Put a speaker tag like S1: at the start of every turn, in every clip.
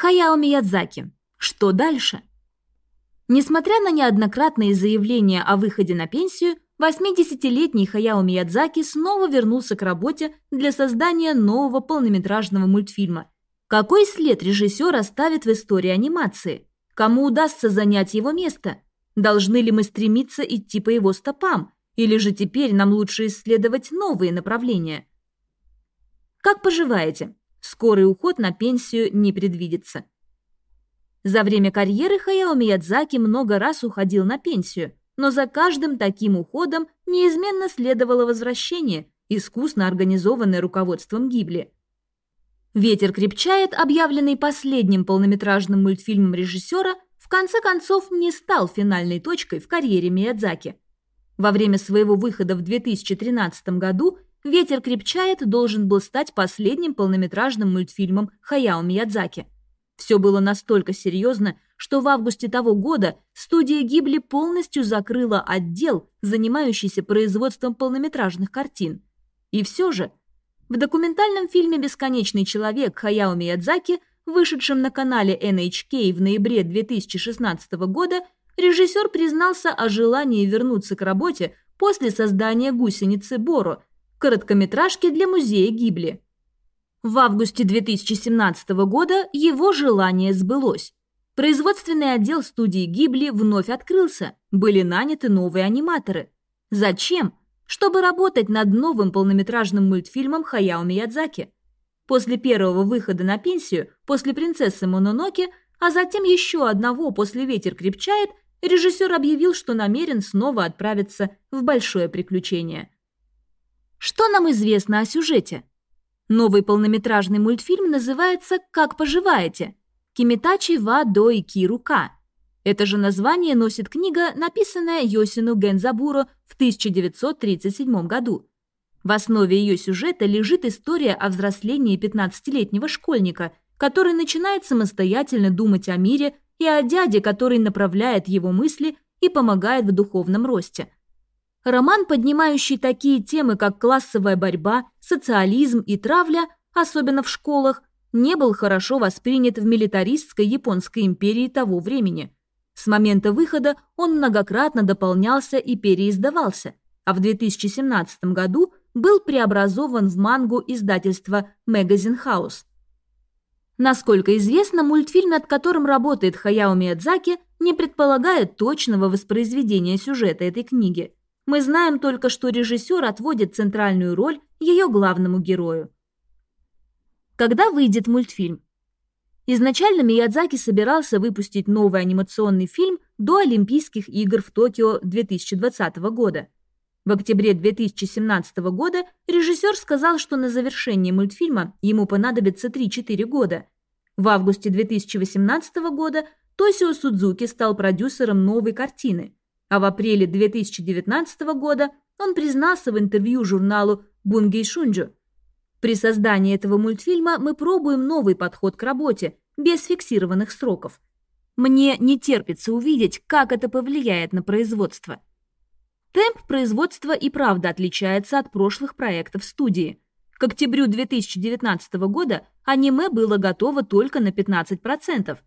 S1: Хаяо Миядзаки. Что дальше? Несмотря на неоднократные заявления о выходе на пенсию, 80-летний Хаяо Миядзаки снова вернулся к работе для создания нового полнометражного мультфильма. Какой след режиссер оставит в истории анимации? Кому удастся занять его место? Должны ли мы стремиться идти по его стопам? Или же теперь нам лучше исследовать новые направления? Как поживаете? Скорый уход на пенсию не предвидится. За время карьеры Хаяо Миядзаки много раз уходил на пенсию, но за каждым таким уходом неизменно следовало возвращение, искусно организованное руководством Гибли. «Ветер крепчает», объявленный последним полнометражным мультфильмом режиссера, в конце концов не стал финальной точкой в карьере Миядзаки. Во время своего выхода в 2013 году «Ветер крепчает» должен был стать последним полнометражным мультфильмом Хаяо Миядзаки. Все было настолько серьезно, что в августе того года студия Гибли полностью закрыла отдел, занимающийся производством полнометражных картин. И все же, в документальном фильме «Бесконечный человек» Хаяо Миядзаки, вышедшем на канале NHK в ноябре 2016 года, режиссер признался о желании вернуться к работе после создания «Гусеницы Боро», короткометражки для музея Гибли. В августе 2017 года его желание сбылось. Производственный отдел студии Гибли вновь открылся, были наняты новые аниматоры. Зачем? Чтобы работать над новым полнометражным мультфильмом Хаяо Миядзаки. После первого выхода на пенсию, после «Принцессы Мононоке», а затем еще одного после «Ветер крепчает», режиссер объявил, что намерен снова отправиться в большое приключение – что нам известно о сюжете? Новый полнометражный мультфильм называется «Как поживаете?» Кимитачи ва до ики рука. Это же название носит книга, написанная Йосину Гензабуро в 1937 году. В основе ее сюжета лежит история о взрослении 15-летнего школьника, который начинает самостоятельно думать о мире и о дяде, который направляет его мысли и помогает в духовном росте – Роман, поднимающий такие темы, как классовая борьба, социализм и травля, особенно в школах, не был хорошо воспринят в милитаристской Японской империи того времени. С момента выхода он многократно дополнялся и переиздавался, а в 2017 году был преобразован в мангу издательства Magazine House. Насколько известно, мультфильм, над которым работает Хаяо Миядзаки, не предполагает точного воспроизведения сюжета этой книги – мы знаем только, что режиссер отводит центральную роль ее главному герою. Когда выйдет мультфильм? Изначально Миядзаки собирался выпустить новый анимационный фильм до Олимпийских игр в Токио 2020 года. В октябре 2017 года режиссер сказал, что на завершение мультфильма ему понадобится 3-4 года. В августе 2018 года Тосио Судзуки стал продюсером новой картины – а в апреле 2019 года он признался в интервью журналу «Бунгей Шунджу». При создании этого мультфильма мы пробуем новый подход к работе, без фиксированных сроков. Мне не терпится увидеть, как это повлияет на производство. Темп производства и правда отличается от прошлых проектов студии. К октябрю 2019 года аниме было готово только на 15%,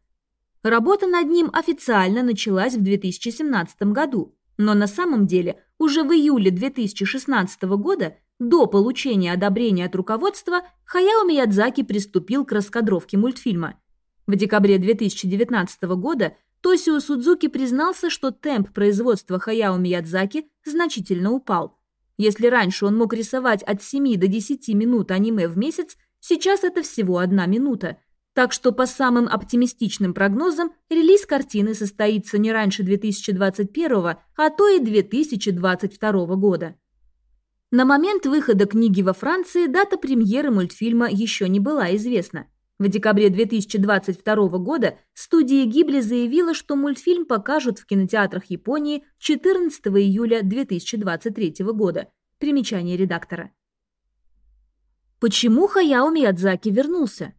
S1: Работа над ним официально началась в 2017 году, но на самом деле уже в июле 2016 года, до получения одобрения от руководства, Хаяо Миядзаки приступил к раскадровке мультфильма. В декабре 2019 года Тосио Судзуки признался, что темп производства Хаяо Миядзаки значительно упал. Если раньше он мог рисовать от 7 до 10 минут аниме в месяц, сейчас это всего одна минута – так что по самым оптимистичным прогнозам релиз картины состоится не раньше 2021, а то и 2022 года. На момент выхода книги во Франции дата премьеры мультфильма еще не была известна. В декабре 2022 года студия Гибли заявила, что мультфильм покажут в кинотеатрах Японии 14 июля 2023 года. Примечание редактора. Почему Хаяо Миядзаки вернулся?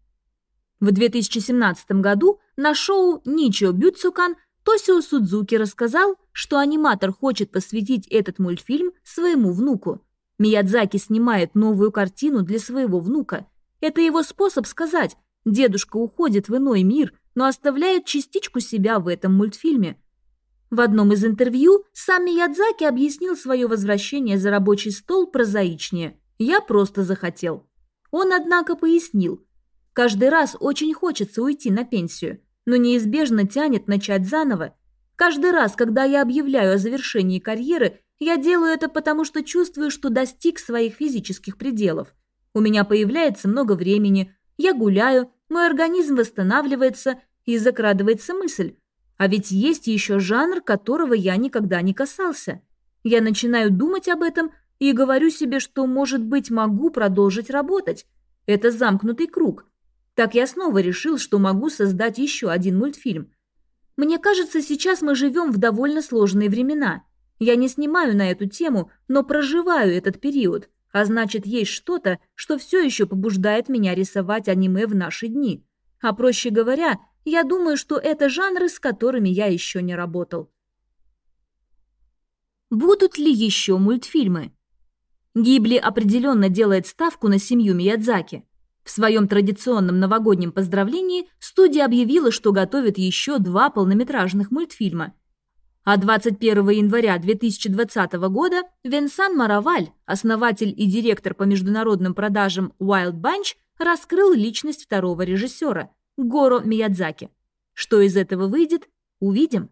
S1: В 2017 году на шоу «Ничо Бюцукан» Тосио Судзуки рассказал, что аниматор хочет посвятить этот мультфильм своему внуку. Миядзаки снимает новую картину для своего внука. Это его способ сказать Дедушка уходит в иной мир, но оставляет частичку себя в этом мультфильме. В одном из интервью сам Миядзаки объяснил свое возвращение за рабочий стол прозаичнее. «Я просто захотел». Он, однако, пояснил. «Каждый раз очень хочется уйти на пенсию, но неизбежно тянет начать заново. Каждый раз, когда я объявляю о завершении карьеры, я делаю это потому, что чувствую, что достиг своих физических пределов. У меня появляется много времени, я гуляю, мой организм восстанавливается и закрадывается мысль. А ведь есть еще жанр, которого я никогда не касался. Я начинаю думать об этом и говорю себе, что, может быть, могу продолжить работать. Это замкнутый круг. Так я снова решил, что могу создать еще один мультфильм. Мне кажется, сейчас мы живем в довольно сложные времена. Я не снимаю на эту тему, но проживаю этот период, а значит, есть что-то, что все еще побуждает меня рисовать аниме в наши дни. А проще говоря, я думаю, что это жанры, с которыми я еще не работал. Будут ли еще мультфильмы? Гибли определенно делает ставку на семью Миядзаки. В своем традиционном новогоднем поздравлении студия объявила, что готовит еще два полнометражных мультфильма – а 21 января 2020 года Венсан Мараваль, основатель и директор по международным продажам Wild Bunch, раскрыл личность второго режиссера – Горо Миядзаки. Что из этого выйдет, увидим.